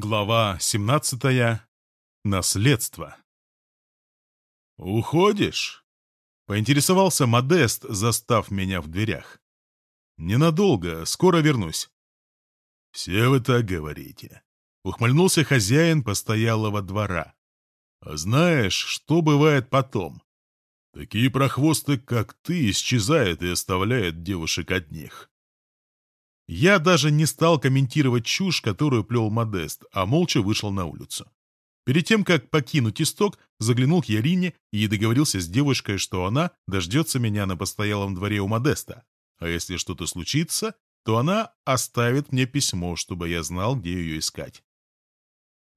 Глава 17. Наследство. «Уходишь?» — поинтересовался Модест, застав меня в дверях. «Ненадолго, скоро вернусь». «Все вы так говорите», — ухмыльнулся хозяин постоялого двора. «А знаешь, что бывает потом? Такие прохвосты, как ты, исчезают и оставляют девушек одних. Я даже не стал комментировать чушь, которую плел Модест, а молча вышел на улицу. Перед тем, как покинуть исток, заглянул к Ярине и договорился с девушкой, что она дождется меня на постоялом дворе у Модеста. А если что-то случится, то она оставит мне письмо, чтобы я знал, где ее искать.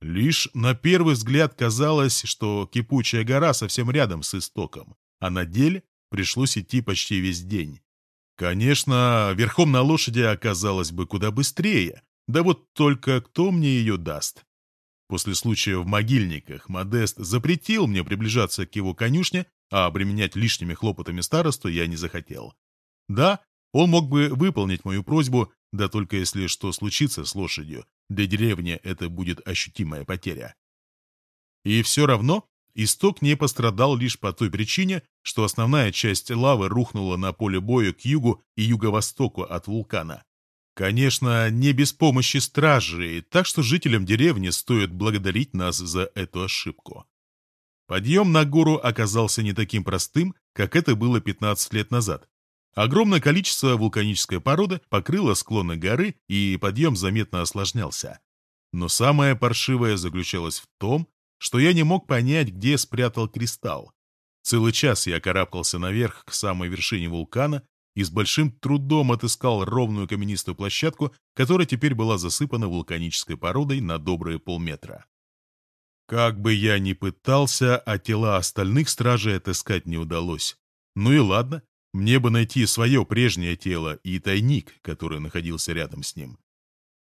Лишь на первый взгляд казалось, что кипучая гора совсем рядом с истоком, а на деле пришлось идти почти весь день. Конечно, верхом на лошади оказалось бы куда быстрее, да вот только кто мне ее даст? После случая в могильниках Модест запретил мне приближаться к его конюшне, а обременять лишними хлопотами старосту я не захотел. Да, он мог бы выполнить мою просьбу, да только если что случится с лошадью, для деревни это будет ощутимая потеря. И все равно Исток не пострадал лишь по той причине, что основная часть лавы рухнула на поле боя к югу и юго-востоку от вулкана. Конечно, не без помощи стражей, так что жителям деревни стоит благодарить нас за эту ошибку. Подъем на гору оказался не таким простым, как это было 15 лет назад. Огромное количество вулканической породы покрыло склоны горы, и подъем заметно осложнялся. Но самое паршивое заключалось в том, что я не мог понять, где спрятал кристалл. Целый час я карабкался наверх к самой вершине вулкана и с большим трудом отыскал ровную каменистую площадку, которая теперь была засыпана вулканической породой на добрые полметра. Как бы я ни пытался, а тела остальных стражей отыскать не удалось. Ну и ладно, мне бы найти свое прежнее тело и тайник, который находился рядом с ним.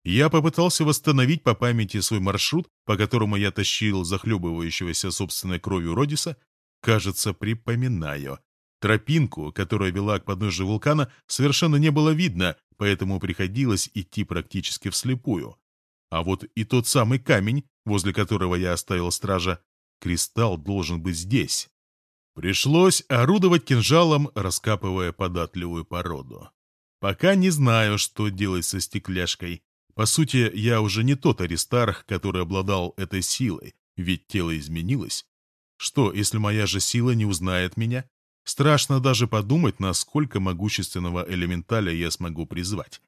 Я попытался восстановить по памяти свой маршрут, по которому я тащил захлебывающегося собственной кровью Родиса. Кажется, припоминаю. Тропинку, которая вела к подножию вулкана, совершенно не было видно, поэтому приходилось идти практически вслепую. А вот и тот самый камень, возле которого я оставил стража, кристалл должен быть здесь. Пришлось орудовать кинжалом, раскапывая податливую породу. Пока не знаю, что делать со стекляшкой. По сути, я уже не тот Аристарх, который обладал этой силой, ведь тело изменилось. Что, если моя же сила не узнает меня? Страшно даже подумать, насколько могущественного элементаля я смогу призвать.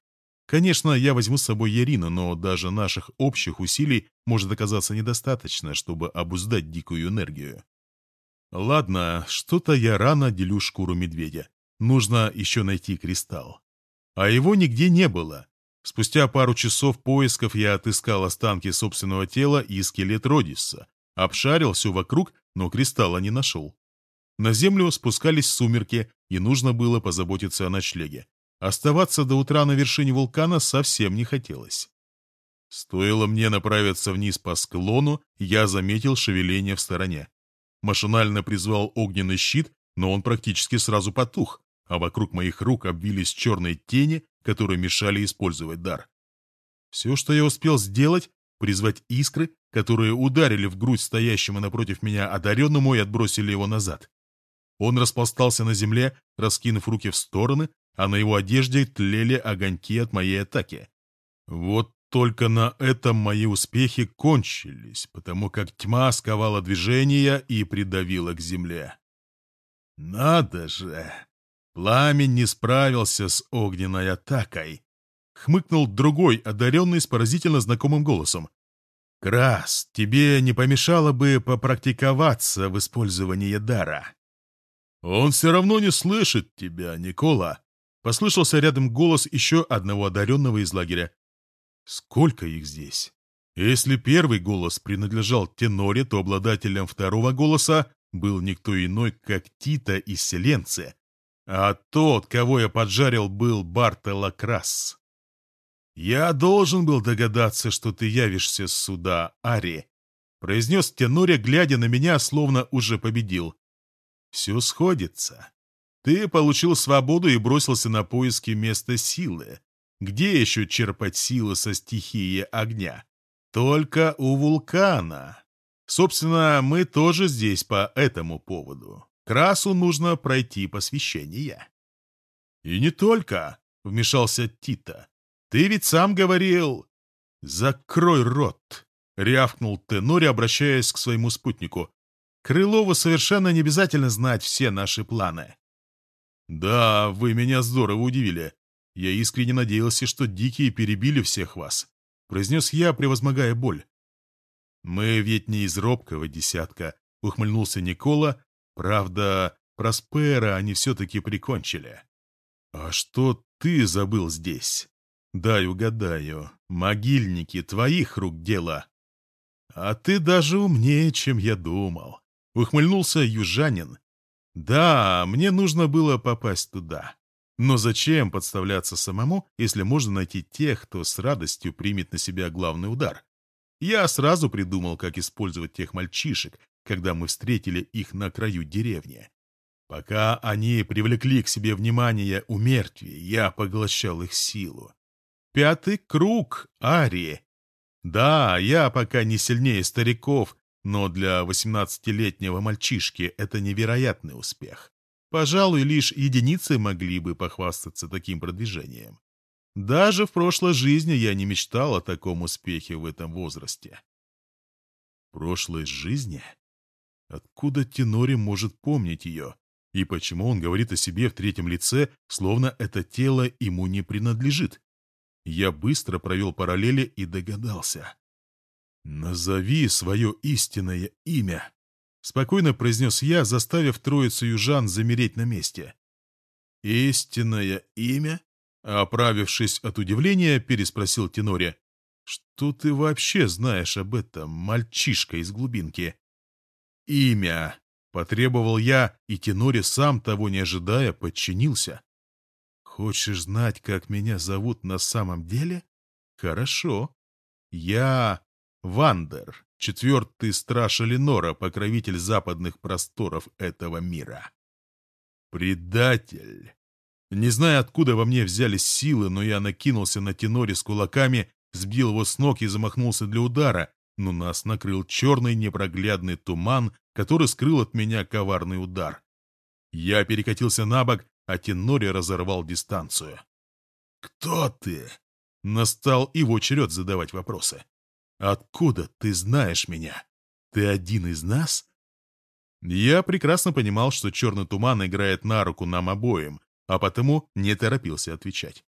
Конечно, я возьму с собой Ярину, но даже наших общих усилий может оказаться недостаточно, чтобы обуздать дикую энергию. Ладно, что-то я рано делю шкуру медведя. Нужно еще найти кристалл. А его нигде не было. Спустя пару часов поисков я отыскал останки собственного тела и скелет Родиса. Обшарил все вокруг, но кристалла не нашел. На землю спускались сумерки, и нужно было позаботиться о ночлеге. Оставаться до утра на вершине вулкана совсем не хотелось. Стоило мне направиться вниз по склону, я заметил шевеление в стороне. Машинально призвал огненный щит, но он практически сразу потух, а вокруг моих рук обвились черные тени, которые мешали использовать дар. Все, что я успел сделать, призвать искры, которые ударили в грудь стоящему напротив меня одаренному и отбросили его назад. Он распластался на земле, раскинув руки в стороны, а на его одежде тлели огоньки от моей атаки. Вот только на этом мои успехи кончились, потому как тьма сковала движение и придавила к земле. «Надо же! Пламень не справился с огненной атакой. Хмыкнул другой, одаренный с поразительно знакомым голосом. «Крас, тебе не помешало бы попрактиковаться в использовании дара». «Он все равно не слышит тебя, Никола», — послышался рядом голос еще одного одаренного из лагеря. «Сколько их здесь?» Если первый голос принадлежал теноре, то обладателем второго голоса был никто иной, как Тита из Селенция, а тот, кого я поджарил, был Бартелла Крас. «Я должен был догадаться, что ты явишься сюда, Ари», — произнес Тенуре, глядя на меня, словно уже победил. «Все сходится. Ты получил свободу и бросился на поиски места силы. Где еще черпать силы со стихии огня? только у вулкана. Собственно, мы тоже здесь по этому поводу. Красу нужно пройти посвящение. И не только, вмешался Тита. Ты ведь сам говорил... Закрой рот, рявкнул Тенори, обращаясь к своему спутнику. Крылову совершенно не обязательно знать все наши планы. Да, вы меня здорово удивили. Я искренне надеялся, что дикие перебили всех вас, произнес я, превозмогая боль. Мы ведь не из робкого десятка, ухмыльнулся Никола. Правда, Проспера они все-таки прикончили. А что ты забыл здесь? Дай угадаю, могильники твоих рук дело. А ты даже умнее, чем я думал. Ухмыльнулся южанин. Да, мне нужно было попасть туда. Но зачем подставляться самому, если можно найти тех, кто с радостью примет на себя главный удар? Я сразу придумал, как использовать тех мальчишек, когда мы встретили их на краю деревни. Пока они привлекли к себе внимание у мертвей, я поглощал их силу. Пятый круг, Ари. Да, я пока не сильнее стариков, но для восемнадцатилетнего мальчишки это невероятный успех. Пожалуй, лишь единицы могли бы похвастаться таким продвижением. Даже в прошлой жизни я не мечтал о таком успехе в этом возрасте. Прошлой жизни? Откуда Тенори может помнить ее? И почему он говорит о себе в третьем лице, словно это тело ему не принадлежит? Я быстро провел параллели и догадался. «Назови свое истинное имя», — спокойно произнес я, заставив троицу южан замереть на месте. «Истинное имя?» — оправившись от удивления, переспросил Тенори. «Что ты вообще знаешь об этом, мальчишка из глубинки?» «Имя!» — потребовал я, и Тенори, сам того не ожидая, подчинился. «Хочешь знать, как меня зовут на самом деле? Хорошо. Я Вандер, четвертый страж Эленора, покровитель западных просторов этого мира. Предатель!» Не знаю, откуда во мне взялись силы, но я накинулся на Тенори с кулаками, сбил его с ног и замахнулся для удара, но нас накрыл черный непроглядный туман, который скрыл от меня коварный удар. Я перекатился на бок, а Тенори разорвал дистанцию. «Кто ты?» Настал его черед задавать вопросы. «Откуда ты знаешь меня? Ты один из нас?» Я прекрасно понимал, что черный туман играет на руку нам обоим, а потому не торопился отвечать.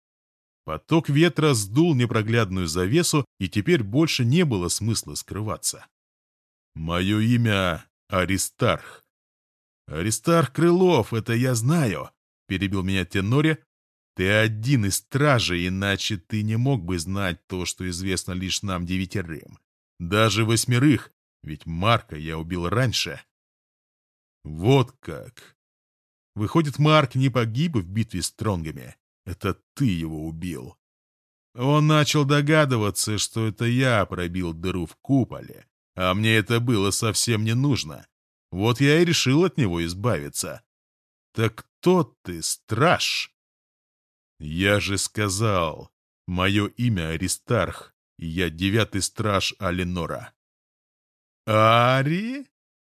Поток ветра сдул непроглядную завесу, и теперь больше не было смысла скрываться. «Мое имя Аристарх». «Аристарх Крылов, это я знаю», — перебил меня Тенори. «Ты один из стражей, иначе ты не мог бы знать то, что известно лишь нам девятерым. Даже восьмерых, ведь Марка я убил раньше». «Вот как!» Выходит, Марк не погиб в битве с Тронгами. Это ты его убил. Он начал догадываться, что это я пробил дыру в куполе, а мне это было совсем не нужно. Вот я и решил от него избавиться. Так кто ты, страж? Я же сказал, мое имя Аристарх, и я девятый страж Алинора. Ари?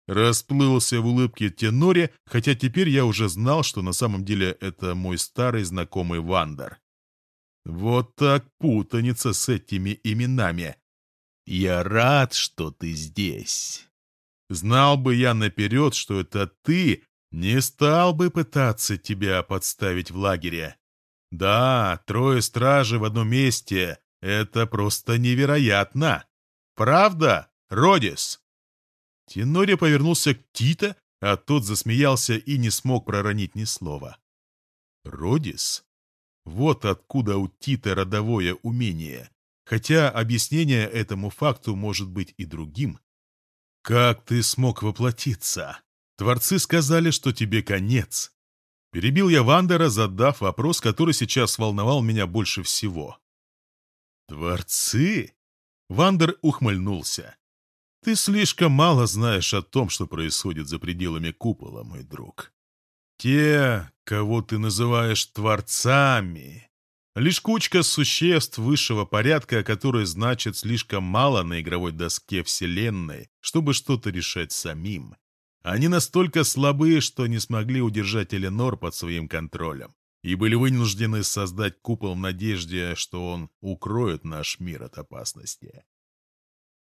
Расплылся в улыбке Тенори, хотя теперь я уже знал, что на самом деле это мой старый знакомый Вандер. Вот так путаница с этими именами. Я рад, что ты здесь. Знал бы я наперед, что это ты, не стал бы пытаться тебя подставить в лагере. Да, трое стражей в одном месте — это просто невероятно. Правда, Родис? Тенори повернулся к Тита, а тот засмеялся и не смог проронить ни слова. Родис? Вот откуда у Тита родовое умение. Хотя объяснение этому факту может быть и другим. «Как ты смог воплотиться? Творцы сказали, что тебе конец». Перебил я Вандера, задав вопрос, который сейчас волновал меня больше всего. «Творцы?» Вандер ухмыльнулся. Ты слишком мало знаешь о том, что происходит за пределами купола, мой друг. Те, кого ты называешь творцами, Лишь кучка существ высшего порядка, которые значат слишком мало на игровой доске Вселенной, чтобы что-то решать самим. Они настолько слабые, что не смогли удержать Эленор под своим контролем и были вынуждены создать купол в надежде, что он укроет наш мир от опасности.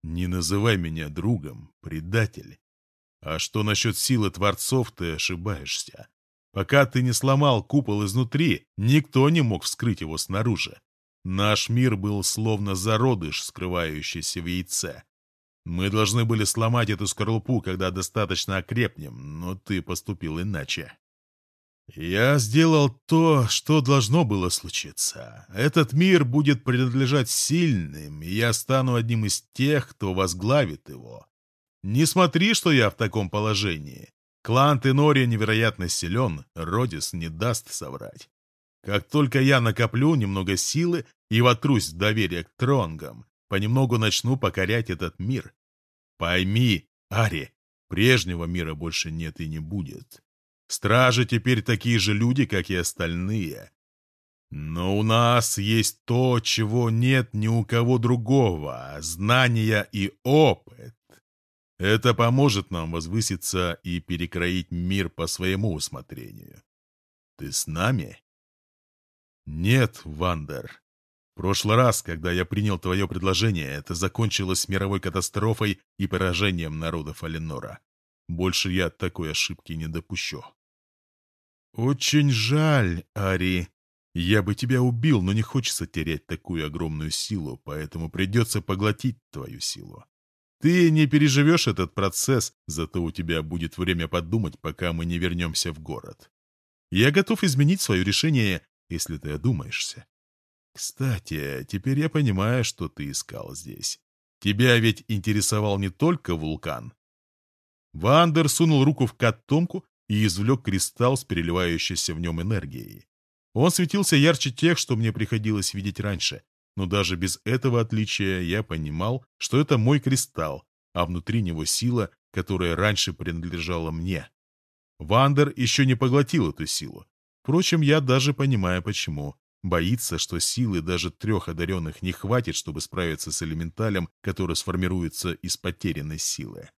Не называй меня другом, предатель. А что насчет силы Творцов, ты ошибаешься. Пока ты не сломал купол изнутри, никто не мог вскрыть его снаружи. Наш мир был словно зародыш, скрывающийся в яйце. Мы должны были сломать эту скорлупу, когда достаточно окрепнем, но ты поступил иначе. Я сделал то, что должно было случиться. Этот мир будет принадлежать сильным, и я стану одним из тех, кто возглавит его. Не смотри, что я в таком положении. Клан Тенория невероятно силен, Родис не даст соврать. Как только я накоплю немного силы и вотрусь в доверие к тронгам, понемногу начну покорять этот мир. Пойми, Ари, прежнего мира больше нет и не будет. Стражи теперь такие же люди, как и остальные. Но у нас есть то, чего нет ни у кого другого — знания и опыт. Это поможет нам возвыситься и перекроить мир по своему усмотрению. Ты с нами? Нет, Вандер. В прошлый раз, когда я принял твое предложение, это закончилось мировой катастрофой и поражением народов Аленора. Больше я такой ошибки не допущу. Очень жаль, Ари. Я бы тебя убил, но не хочется терять такую огромную силу, поэтому придется поглотить твою силу. Ты не переживешь этот процесс, зато у тебя будет время подумать, пока мы не вернемся в город. Я готов изменить свое решение, если ты одумаешься. Кстати, теперь я понимаю, что ты искал здесь. Тебя ведь интересовал не только вулкан. Вандер сунул руку в котомку и извлек кристалл с переливающейся в нем энергией. Он светился ярче тех, что мне приходилось видеть раньше, но даже без этого отличия я понимал, что это мой кристалл, а внутри него сила, которая раньше принадлежала мне. Вандер еще не поглотил эту силу. Впрочем, я даже понимаю, почему. Боится, что силы даже трех одаренных не хватит, чтобы справиться с элементалем, который сформируется из потерянной силы.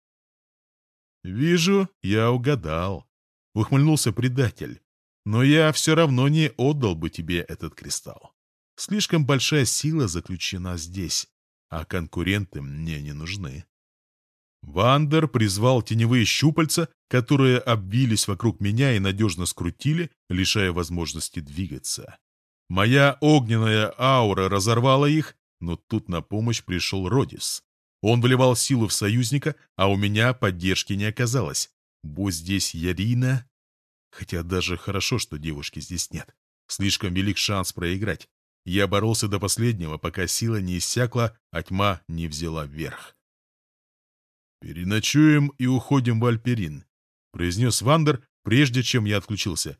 «Вижу, я угадал», — ухмыльнулся предатель. «Но я все равно не отдал бы тебе этот кристалл. Слишком большая сила заключена здесь, а конкуренты мне не нужны. Вандер призвал теневые щупальца, которые обвились вокруг меня и надежно скрутили, лишая возможности двигаться. Моя огненная аура разорвала их, но тут на помощь пришел Родис. Он вливал силу в союзника, а у меня поддержки не оказалось. Будь здесь Ярина... Хотя даже хорошо, что девушки здесь нет. Слишком велик шанс проиграть. Я боролся до последнего, пока сила не иссякла, а тьма не взяла вверх. «Переночуем и уходим в Альперин», — произнес Вандер, прежде чем я отключился.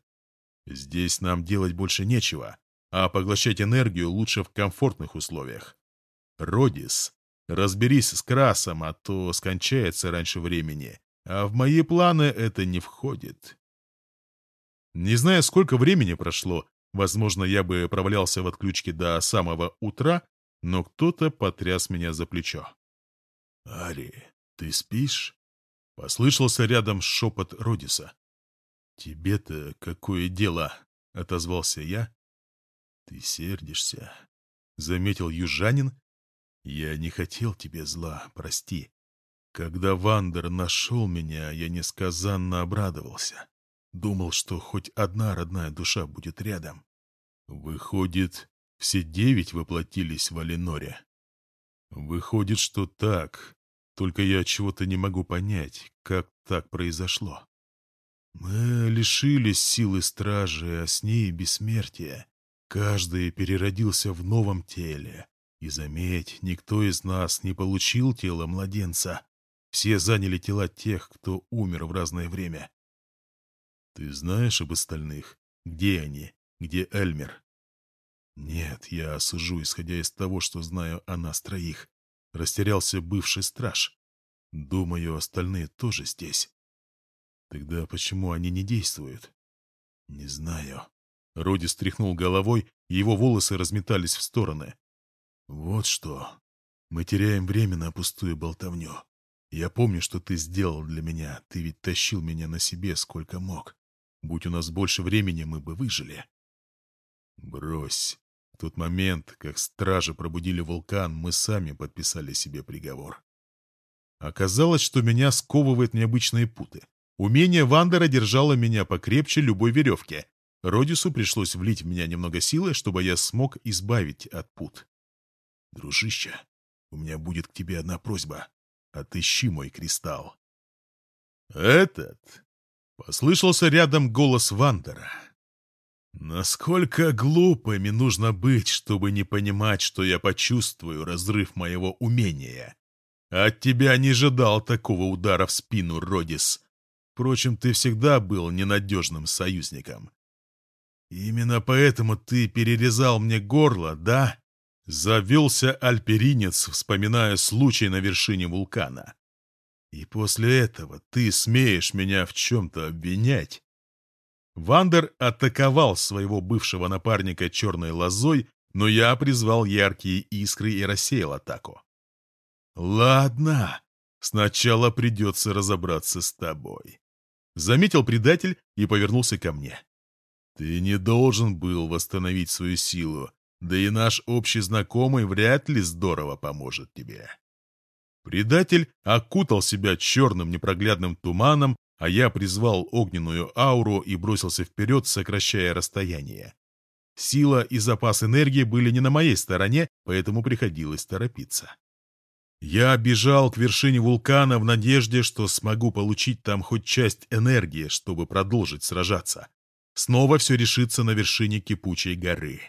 «Здесь нам делать больше нечего, а поглощать энергию лучше в комфортных условиях. Родис, разберись с Красом, а то скончается раньше времени, а в мои планы это не входит». Не знаю, сколько времени прошло, Возможно, я бы провалялся в отключке до самого утра, но кто-то потряс меня за плечо. «Ари, ты спишь?» — послышался рядом шепот Родиса. «Тебе-то какое дело?» — отозвался я. «Ты сердишься», — заметил южанин. «Я не хотел тебе зла, прости. Когда Вандер нашел меня, я несказанно обрадовался. Думал, что хоть одна родная душа будет рядом. Выходит, все девять воплотились в Аленоре. Выходит, что так. Только я чего-то не могу понять, как так произошло. Мы лишились силы стражи, а с ней бессмертия. Каждый переродился в новом теле. И заметь, никто из нас не получил тело младенца. Все заняли тела тех, кто умер в разное время. Ты знаешь об остальных? Где они? Где Эльмер? Нет, я сужу, исходя из того, что знаю о нас троих. Растерялся бывший страж. Думаю, остальные тоже здесь. Тогда почему они не действуют? Не знаю. Роди стряхнул головой, и его волосы разметались в стороны. «Вот что. Мы теряем время на пустую болтовню. Я помню, что ты сделал для меня. Ты ведь тащил меня на себе сколько мог. Будь у нас больше времени, мы бы выжили». «Брось. В тот момент, как стражи пробудили вулкан, мы сами подписали себе приговор. Оказалось, что меня сковывают необычные путы. Умение Вандера держало меня покрепче любой веревки. Родису пришлось влить в меня немного силы, чтобы я смог избавить от пут. «Дружище, у меня будет к тебе одна просьба. Отыщи мой кристалл». «Этот?» — послышался рядом голос Вандера. Насколько глупыми нужно быть, чтобы не понимать, что я почувствую разрыв моего умения. От тебя не ожидал такого удара в спину, Родис. Впрочем, ты всегда был ненадежным союзником. Именно поэтому ты перерезал мне горло, да? Завелся альперинец, вспоминая случай на вершине вулкана. И после этого ты смеешь меня в чем-то обвинять? Вандер атаковал своего бывшего напарника черной лозой, но я призвал яркие искры и рассеял атаку. «Ладно, сначала придется разобраться с тобой», — заметил предатель и повернулся ко мне. «Ты не должен был восстановить свою силу, да и наш общий знакомый вряд ли здорово поможет тебе». Предатель окутал себя черным непроглядным туманом, а я призвал огненную ауру и бросился вперед, сокращая расстояние. Сила и запас энергии были не на моей стороне, поэтому приходилось торопиться. Я бежал к вершине вулкана в надежде, что смогу получить там хоть часть энергии, чтобы продолжить сражаться. Снова все решится на вершине кипучей горы.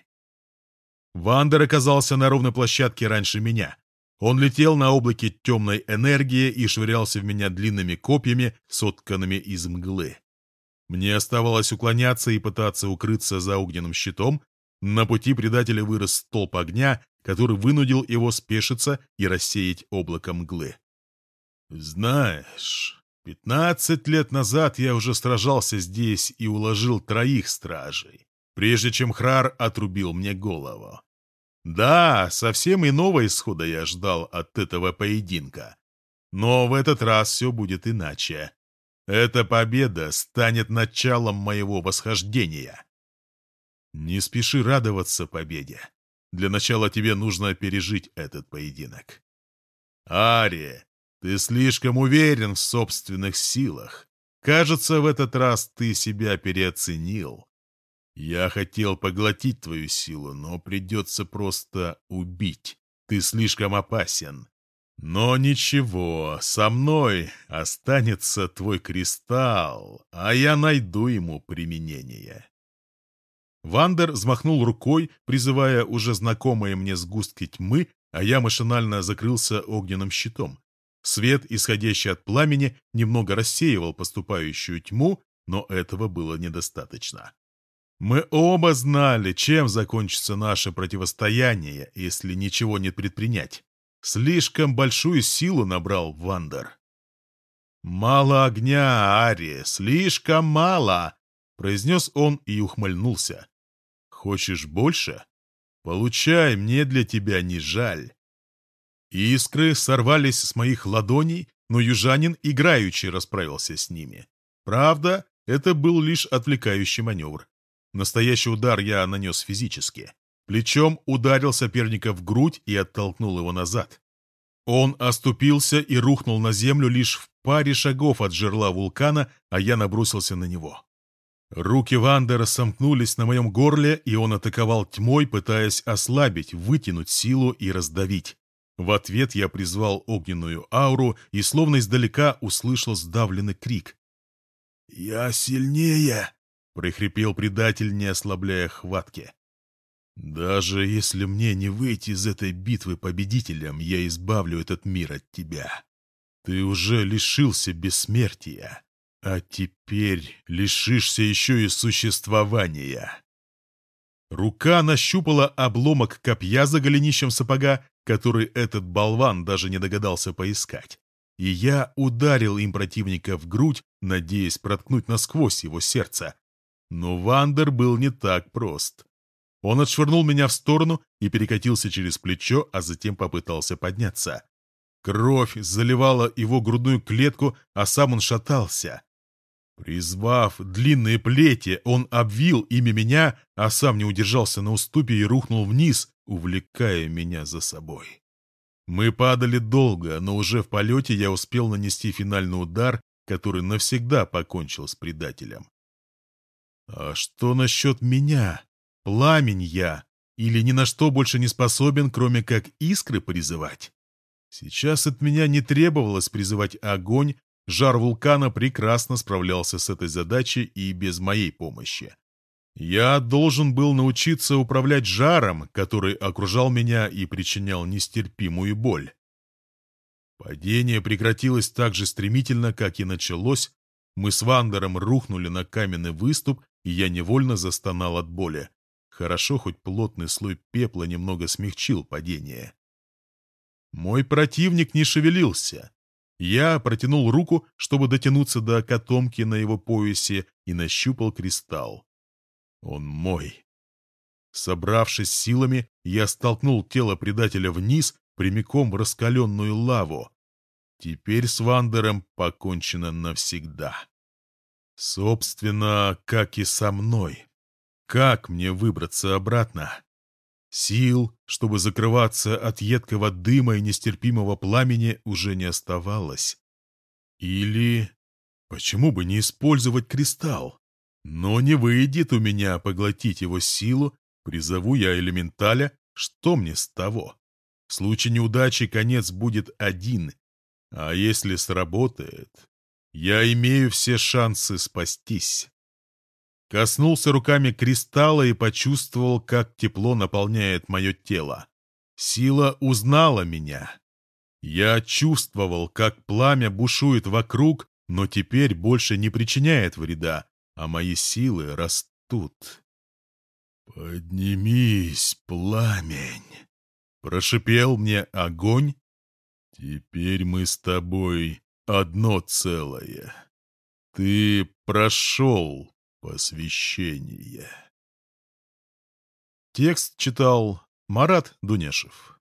Вандер оказался на ровной площадке раньше меня. Он летел на облаке темной энергии и швырялся в меня длинными копьями, сотканными из мглы. Мне оставалось уклоняться и пытаться укрыться за огненным щитом. На пути предателя вырос столб огня, который вынудил его спешиться и рассеять облако мглы. «Знаешь, пятнадцать лет назад я уже сражался здесь и уложил троих стражей, прежде чем Храр отрубил мне голову. Да, совсем иного исхода я ждал от этого поединка. Но в этот раз все будет иначе. Эта победа станет началом моего восхождения. Не спеши радоваться победе. Для начала тебе нужно пережить этот поединок. Ари, ты слишком уверен в собственных силах. Кажется, в этот раз ты себя переоценил. Я хотел поглотить твою силу, но придется просто убить. Ты слишком опасен. Но ничего, со мной останется твой кристалл, а я найду ему применение. Вандер взмахнул рукой, призывая уже знакомые мне сгустки тьмы, а я машинально закрылся огненным щитом. Свет, исходящий от пламени, немного рассеивал поступающую тьму, но этого было недостаточно. Мы оба знали, чем закончится наше противостояние, если ничего не предпринять. Слишком большую силу набрал Вандер. «Мало огня, Ари, слишком мало!» — произнес он и ухмыльнулся. «Хочешь больше? Получай, мне для тебя не жаль». Искры сорвались с моих ладоней, но южанин играючи расправился с ними. Правда, это был лишь отвлекающий маневр. Настоящий удар я нанес физически. Плечом ударил соперника в грудь и оттолкнул его назад. Он оступился и рухнул на землю лишь в паре шагов от жерла вулкана, а я набросился на него. Руки Вандера сомкнулись на моем горле, и он атаковал тьмой, пытаясь ослабить, вытянуть силу и раздавить. В ответ я призвал огненную ауру и словно издалека услышал сдавленный крик. «Я сильнее!» Прохрипел предатель, не ослабляя хватки. «Даже если мне не выйти из этой битвы победителем, я избавлю этот мир от тебя. Ты уже лишился бессмертия, а теперь лишишься еще и существования». Рука нащупала обломок копья за голенищем сапога, который этот болван даже не догадался поискать. И я ударил им противника в грудь, надеясь проткнуть насквозь его сердце, Но Вандер был не так прост. Он отшвырнул меня в сторону и перекатился через плечо, а затем попытался подняться. Кровь заливала его грудную клетку, а сам он шатался. Призвав длинные плети, он обвил ими меня, а сам не удержался на уступе и рухнул вниз, увлекая меня за собой. Мы падали долго, но уже в полете я успел нанести финальный удар, который навсегда покончил с предателем. А что насчет меня? Пламень я? Или ни на что больше не способен, кроме как искры призывать? Сейчас от меня не требовалось призывать огонь, Жар вулкана прекрасно справлялся с этой задачей и без моей помощи. Я должен был научиться управлять жаром, который окружал меня и причинял нестерпимую боль. Падение прекратилось так же стремительно, как и началось. Мы с Вандером рухнули на каменный выступ, и я невольно застонал от боли. Хорошо, хоть плотный слой пепла немного смягчил падение. Мой противник не шевелился. Я протянул руку, чтобы дотянуться до котомки на его поясе, и нащупал кристалл. Он мой. Собравшись силами, я столкнул тело предателя вниз, прямиком в раскаленную лаву. Теперь с Вандером покончено навсегда. Собственно, как и со мной. Как мне выбраться обратно? Сил, чтобы закрываться от едкого дыма и нестерпимого пламени, уже не оставалось. Или... Почему бы не использовать кристалл? Но не выйдет у меня поглотить его силу, призову я элементаля, что мне с того? В случае неудачи конец будет один, а если сработает, я имею все шансы спастись. Коснулся руками кристалла и почувствовал, как тепло наполняет мое тело. Сила узнала меня. Я чувствовал, как пламя бушует вокруг, но теперь больше не причиняет вреда, а мои силы растут. «Поднимись, пламень!» — прошипел мне огонь. «Теперь мы с тобой одно целое. Ты прошел Посвящение. Текст читал Марат Дунешев.